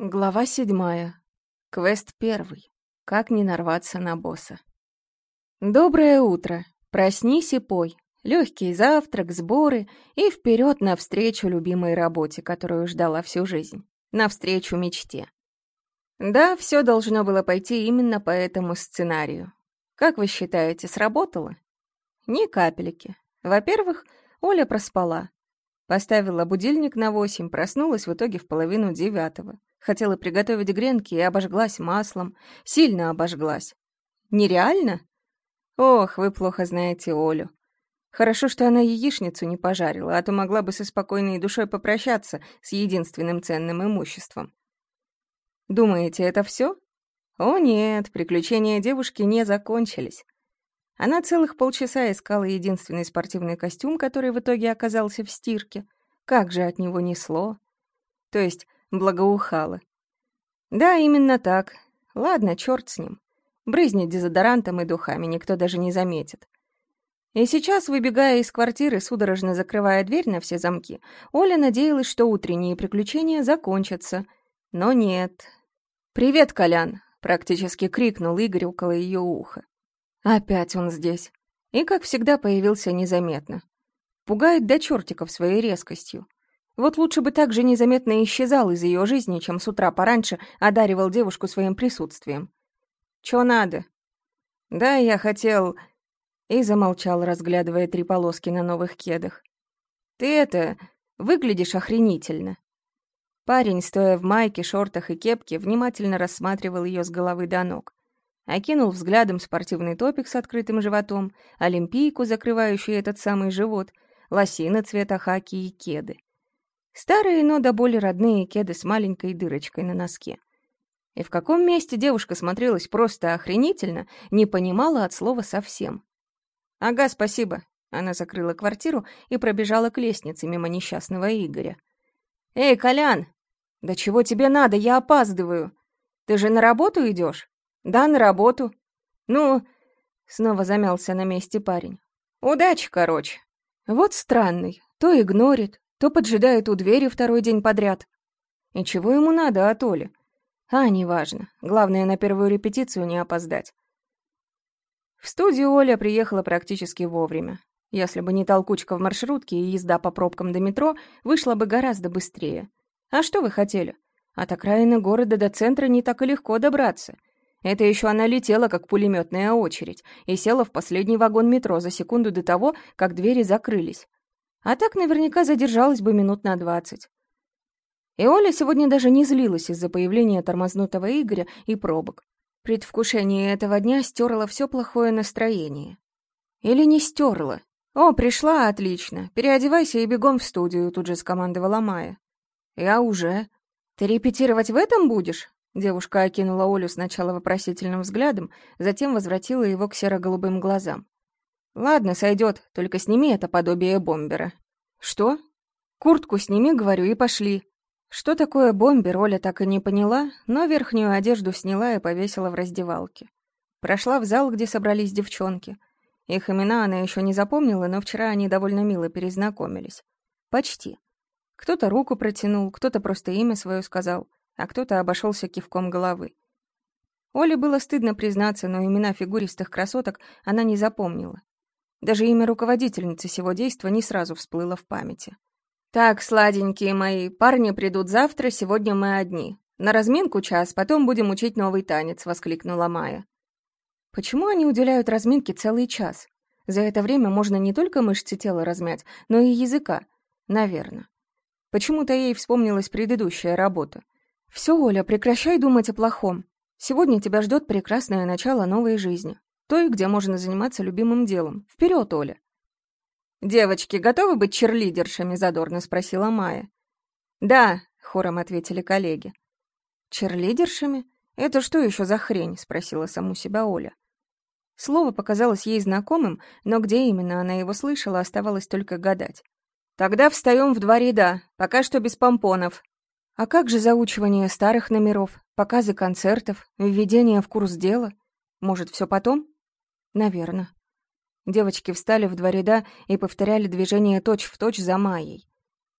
Глава седьмая. Квест первый. Как не нарваться на босса. Доброе утро. Проснись и пой. Легкий завтрак, сборы и вперед навстречу любимой работе, которую ждала всю жизнь. Навстречу мечте. Да, все должно было пойти именно по этому сценарию. Как вы считаете, сработало? Ни капельки. Во-первых, Оля проспала. Поставила будильник на восемь, проснулась в итоге в половину девятого. Хотела приготовить гренки и обожглась маслом. Сильно обожглась. Нереально? Ох, вы плохо знаете Олю. Хорошо, что она яичницу не пожарила, а то могла бы со спокойной душой попрощаться с единственным ценным имуществом. Думаете, это все? О нет, приключения девушки не закончились. Она целых полчаса искала единственный спортивный костюм, который в итоге оказался в стирке. Как же от него несло. То есть благоухало. Да, именно так. Ладно, черт с ним. Брызнет дезодорантом и духами, никто даже не заметит. И сейчас, выбегая из квартиры, судорожно закрывая дверь на все замки, Оля надеялась, что утренние приключения закончатся. Но нет. «Привет, Колян!» — практически крикнул Игорь около ее уха. Опять он здесь. И, как всегда, появился незаметно. Пугает до чертиков своей резкостью. Вот лучше бы так же незаметно исчезал из ее жизни, чем с утра пораньше одаривал девушку своим присутствием. «Чё надо?» «Да, я хотел...» И замолчал, разглядывая три полоски на новых кедах. «Ты это... выглядишь охренительно». Парень, стоя в майке, шортах и кепке, внимательно рассматривал ее с головы до ног. Окинул взглядом спортивный топик с открытым животом, олимпийку, закрывающую этот самый живот, лосины цвета хаки и кеды. Старые, но до боли родные кеды с маленькой дырочкой на носке. И в каком месте девушка смотрелась просто охренительно, не понимала от слова совсем. «Ага, спасибо». Она закрыла квартиру и пробежала к лестнице мимо несчастного Игоря. «Эй, Колян! Да чего тебе надо? Я опаздываю. Ты же на работу идешь? «Да, на работу». «Ну...» — снова замялся на месте парень. «Удачи, короче». Вот странный. То игнорит, то поджидает у двери второй день подряд. И чего ему надо от Оли? А, неважно. Главное, на первую репетицию не опоздать. В студию Оля приехала практически вовремя. Если бы не толкучка в маршрутке и езда по пробкам до метро, вышла бы гораздо быстрее. А что вы хотели? От окраины города до центра не так и легко добраться. Это еще она летела, как пулеметная очередь, и села в последний вагон метро за секунду до того, как двери закрылись. А так наверняка задержалась бы минут на двадцать. И Оля сегодня даже не злилась из-за появления тормознутого Игоря и пробок. Предвкушение этого дня стерло все плохое настроение. Или не стерло. «О, пришла, отлично. Переодевайся и бегом в студию», — тут же скомандовала Майя. «Я уже. Ты репетировать в этом будешь?» Девушка окинула Олю сначала вопросительным взглядом, затем возвратила его к серо-голубым глазам. «Ладно, сойдет, только сними это подобие бомбера». «Что?» «Куртку сними, говорю, и пошли». Что такое бомбер, Оля так и не поняла, но верхнюю одежду сняла и повесила в раздевалке. Прошла в зал, где собрались девчонки. Их имена она еще не запомнила, но вчера они довольно мило перезнакомились. Почти. Кто-то руку протянул, кто-то просто имя свое сказал, а кто-то обошелся кивком головы. Оле было стыдно признаться, но имена фигуристых красоток она не запомнила. Даже имя руководительницы сего действа не сразу всплыло в памяти. «Так, сладенькие мои, парни придут завтра, сегодня мы одни. На разминку час, потом будем учить новый танец», — воскликнула Майя. Почему они уделяют разминке целый час? За это время можно не только мышцы тела размять, но и языка. Наверное. Почему-то ей вспомнилась предыдущая работа. «Все, Оля, прекращай думать о плохом. Сегодня тебя ждет прекрасное начало новой жизни той, где можно заниматься любимым делом. Вперед, Оля!» «Девочки, готовы быть черлидершами?» — задорно спросила Майя. «Да», — хором ответили коллеги. «Черлидершами? Это что еще за хрень?» — спросила саму себя Оля. Слово показалось ей знакомым, но где именно она его слышала, оставалось только гадать. «Тогда встаем в два ряда, пока что без помпонов». «А как же заучивание старых номеров, показы концертов, введение в курс дела? Может, все потом?» Наверно. Девочки встали в два ряда и повторяли движения точь-в-точь точь за Майей.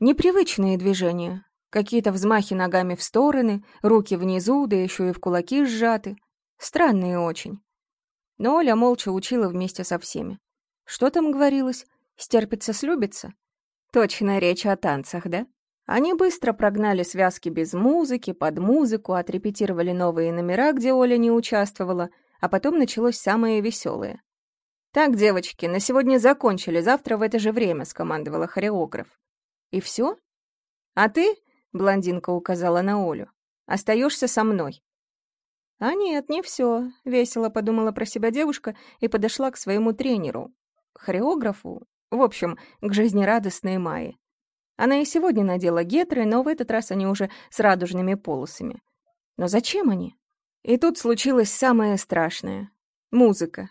Непривычные движения. Какие-то взмахи ногами в стороны, руки внизу, да еще и в кулаки сжаты. Странные очень. Но Оля молча учила вместе со всеми. Что там говорилось? Стерпится-слюбится? Точно речь о танцах, да? Они быстро прогнали связки без музыки, под музыку, отрепетировали новые номера, где Оля не участвовала, а потом началось самое веселое. «Так, девочки, на сегодня закончили, завтра в это же время», — скомандовала хореограф. «И все? А ты, — блондинка указала на Олю, — остаешься со мной». «А нет, не все», — весело подумала про себя девушка и подошла к своему тренеру, хореографу, в общем, к жизнерадостной Майе. Она и сегодня надела гетры, но в этот раз они уже с радужными полосами. Но зачем они? И тут случилось самое страшное — музыка.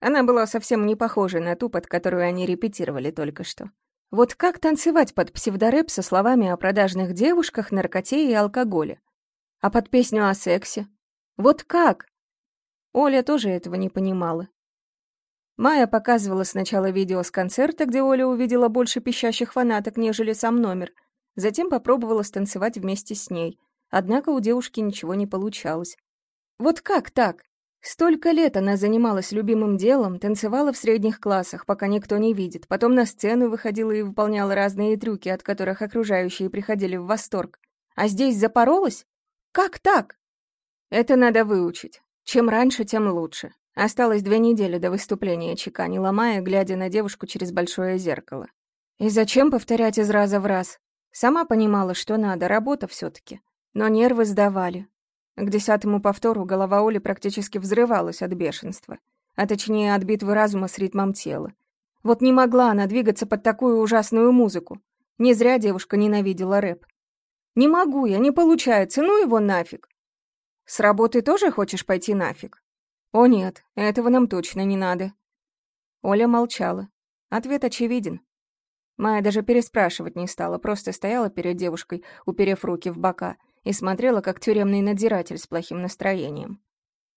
Она была совсем не похожа на ту, под которую они репетировали только что. Вот как танцевать под псевдорэп со словами о продажных девушках, наркоте и алкоголе? А под песню о сексе? Вот как? Оля тоже этого не понимала. Майя показывала сначала видео с концерта, где Оля увидела больше пищащих фанаток, нежели сам номер. Затем попробовала станцевать вместе с ней. Однако у девушки ничего не получалось. Вот как так? Столько лет она занималась любимым делом, танцевала в средних классах, пока никто не видит, потом на сцену выходила и выполняла разные трюки, от которых окружающие приходили в восторг. А здесь запоролась? Как так? Это надо выучить. Чем раньше, тем лучше. Осталось две недели до выступления, не ломая, глядя на девушку через большое зеркало. И зачем повторять из раза в раз? Сама понимала, что надо, работа все таки Но нервы сдавали. К десятому повтору голова Оли практически взрывалась от бешенства, а точнее от битвы разума с ритмом тела. Вот не могла она двигаться под такую ужасную музыку. Не зря девушка ненавидела рэп. «Не могу я, не получается, ну его нафиг!» «С работы тоже хочешь пойти нафиг?» «О нет, этого нам точно не надо». Оля молчала. Ответ очевиден. Майя даже переспрашивать не стала, просто стояла перед девушкой, уперев руки в бока, и смотрела, как тюремный надзиратель с плохим настроением.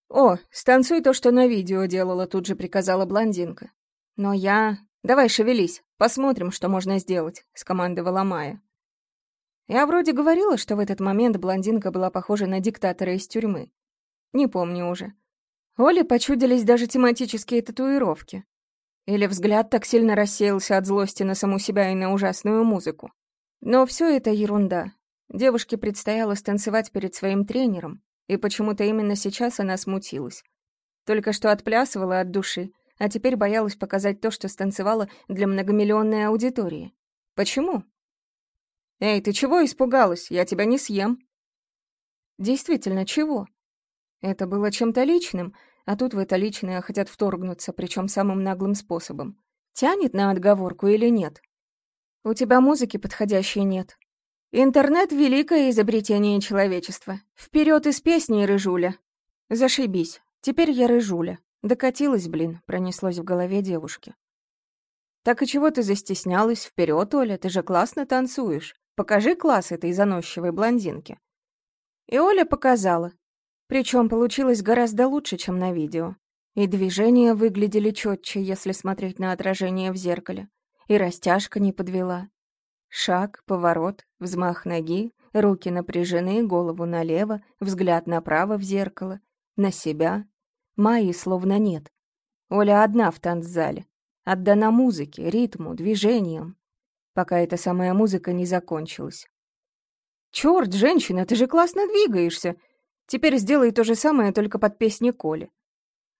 «О, станцуй то, что на видео делала», — тут же приказала блондинка. «Но я... Давай шевелись, посмотрим, что можно сделать», — скомандовала Майя. Я вроде говорила, что в этот момент блондинка была похожа на диктатора из тюрьмы. Не помню уже. Оле почудились даже тематические татуировки. Или взгляд так сильно рассеялся от злости на саму себя и на ужасную музыку. Но все это ерунда. Девушке предстояло станцевать перед своим тренером, и почему-то именно сейчас она смутилась. Только что отплясывала от души, а теперь боялась показать то, что станцевала для многомиллионной аудитории. Почему? «Эй, ты чего испугалась? Я тебя не съем». Действительно, чего? Это было чем-то личным, а тут в это личное хотят вторгнуться, причем самым наглым способом. Тянет на отговорку или нет? У тебя музыки подходящей нет. Интернет — великое изобретение человечества. Вперед из песни, Рыжуля. Зашибись. Теперь я Рыжуля. Докатилась, блин, пронеслось в голове девушки. Так и чего ты застеснялась? Вперед, Оля, ты же классно танцуешь. Покажи класс этой заносчивой блондинки. И Оля показала, причем получилось гораздо лучше, чем на видео. И движения выглядели четче, если смотреть на отражение в зеркале. И растяжка не подвела. Шаг, поворот, взмах ноги, руки напряжены, голову налево, взгляд направо в зеркало, на себя. Майи словно нет. Оля одна в танцзале. Отдана музыке, ритму, движениям. Пока эта самая музыка не закончилась. «Чёрт, женщина, ты же классно двигаешься!» Теперь сделай то же самое, только под песни Коли.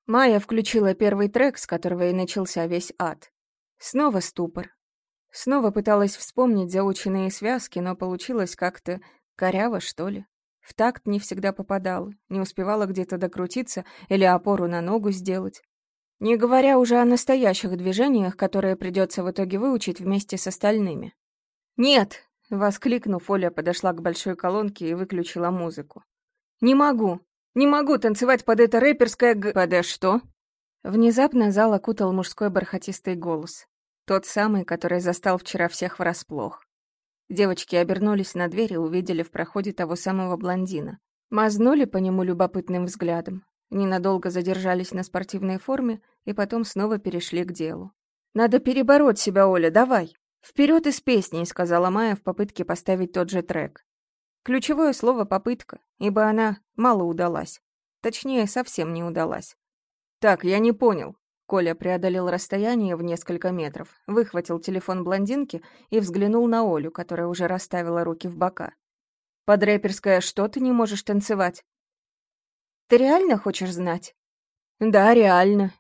Майя включила первый трек, с которого и начался весь ад. Снова ступор. Снова пыталась вспомнить заученные связки, но получилось как-то коряво, что ли. В такт не всегда попадала, не успевала где-то докрутиться или опору на ногу сделать. Не говоря уже о настоящих движениях, которые придется в итоге выучить вместе с остальными. «Нет!» — воскликнув, Оля подошла к большой колонке и выключила музыку. «Не могу! Не могу танцевать под это рэперское г...» «Под э что?» Внезапно зал окутал мужской бархатистый голос. Тот самый, который застал вчера всех врасплох. Девочки обернулись на дверь и увидели в проходе того самого блондина. Мазнули по нему любопытным взглядом, ненадолго задержались на спортивной форме и потом снова перешли к делу. «Надо перебороть себя, Оля, давай! Вперед из песней!» — сказала Майя в попытке поставить тот же трек. Ключевое слово «попытка», ибо она мало удалась. Точнее, совсем не удалась. «Так, я не понял». Коля преодолел расстояние в несколько метров, выхватил телефон блондинки и взглянул на Олю, которая уже расставила руки в бока. «Под рэперское что ты не можешь танцевать?» «Ты реально хочешь знать?» «Да, реально».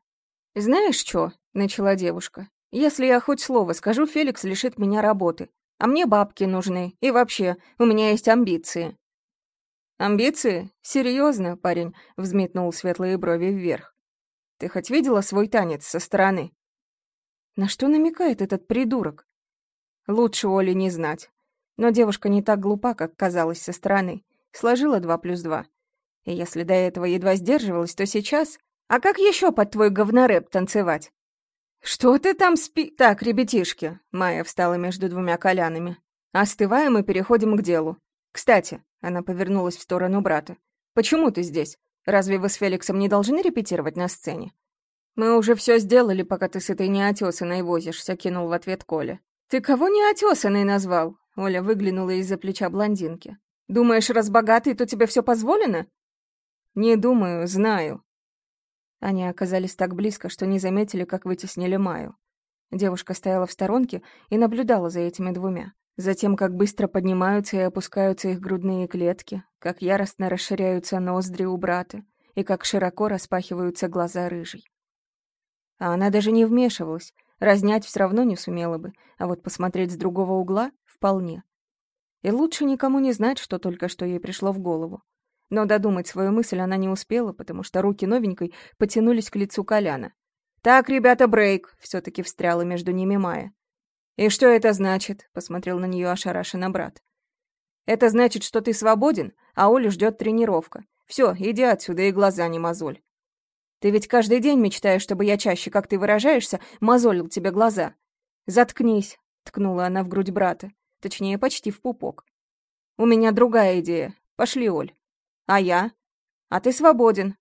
«Знаешь что?» — начала девушка. «Если я хоть слово скажу, Феликс лишит меня работы. А мне бабки нужны. И вообще, у меня есть амбиции». «Амбиции? Серьезно, парень?» — взметнул светлые брови вверх. Ты хоть видела свой танец со стороны?» На что намекает этот придурок? Лучше Оли не знать. Но девушка не так глупа, как казалось со стороны. Сложила два плюс два. И если до этого едва сдерживалась, то сейчас... А как еще под твой говнорэп танцевать? «Что ты там спи...» «Так, ребятишки», — Майя встала между двумя колянами. «Остываем и переходим к делу. Кстати», — она повернулась в сторону брата, «почему ты здесь? Разве вы с Феликсом не должны репетировать на сцене?» «Мы уже все сделали, пока ты с этой неотесанной возишься», — кинул в ответ Коля. «Ты кого неотесанной назвал?» — Оля выглянула из-за плеча блондинки. «Думаешь, раз богатый, то тебе все позволено?» «Не думаю, знаю». Они оказались так близко, что не заметили, как вытеснили Маю. Девушка стояла в сторонке и наблюдала за этими двумя. Затем, как быстро поднимаются и опускаются их грудные клетки, как яростно расширяются ноздри у брата и как широко распахиваются глаза рыжий. А она даже не вмешивалась, разнять все равно не сумела бы, а вот посмотреть с другого угла — вполне. И лучше никому не знать, что только что ей пришло в голову. Но додумать свою мысль она не успела, потому что руки новенькой потянулись к лицу Коляна. «Так, ребята, брейк!» — все таки встряла между ними Майя. «И что это значит?» — посмотрел на нее ошарашенно брат. «Это значит, что ты свободен, а Олю ждет тренировка. Все, иди отсюда и глаза не мозоль. Ты ведь каждый день мечтаешь, чтобы я чаще, как ты выражаешься, мозолил тебе глаза. Заткнись!» — ткнула она в грудь брата. Точнее, почти в пупок. «У меня другая идея. Пошли, Оль. А я? А ты свободен».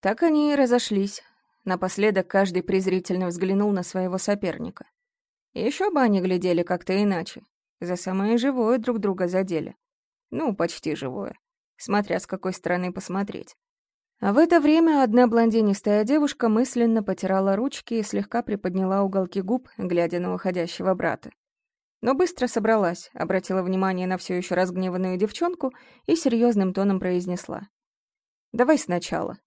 Так они и разошлись. Напоследок каждый презрительно взглянул на своего соперника. Еще бы они глядели как-то иначе. За самое живое друг друга задели. Ну, почти живое. Смотря с какой стороны посмотреть. А в это время одна блондинистая девушка мысленно потирала ручки и слегка приподняла уголки губ, глядя на уходящего брата. Но быстро собралась, обратила внимание на все еще разгневанную девчонку и серьезным тоном произнесла. «Давай сначала.